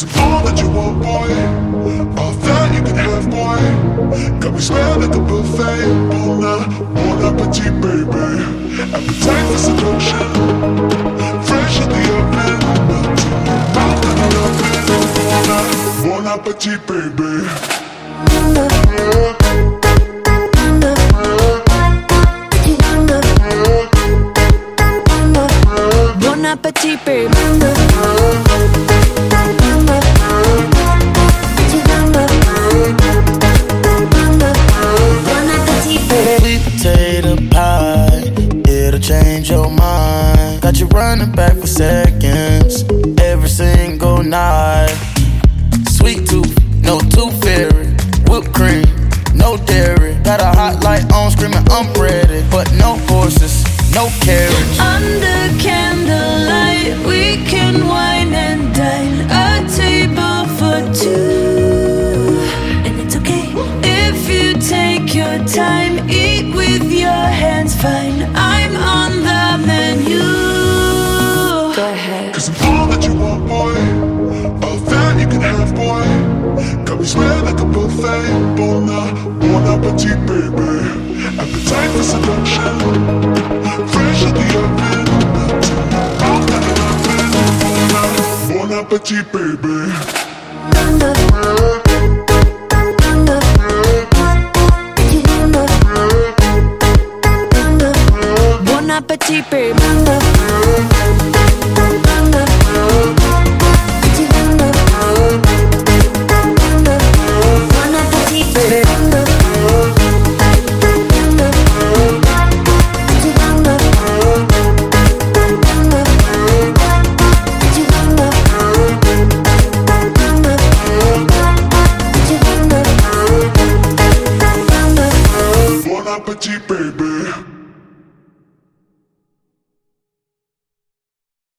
Cause all that you want, boy. All that you can have, boy. Got me smelling like a buffet. Bon, appetit, baby. Appetite for seduction. Fresh in the oven. Melting. Mouth in the oven. Bon appetit, baby. Bon appetit, babe. Sweet potato pie, it'll change your mind. Got you running back for seconds every single night. Sweet tooth, no tooth fairy. Whipped cream, no dairy. Got a hot light on, screaming I'm ready. But no horses, no carriage. Under candlelight, we can wine and dine. A table for two. And it's okay if you take your time. Eat with your hands, fine. I'm on the menu. Go ahead. Cause I'm all that you want, boy. All that you can have, boy. Got me smelling like a buffet. Bon, uh, bon appetit, baby. Appetite for seduction. Appetit, baby. Bon appetit, property, baby.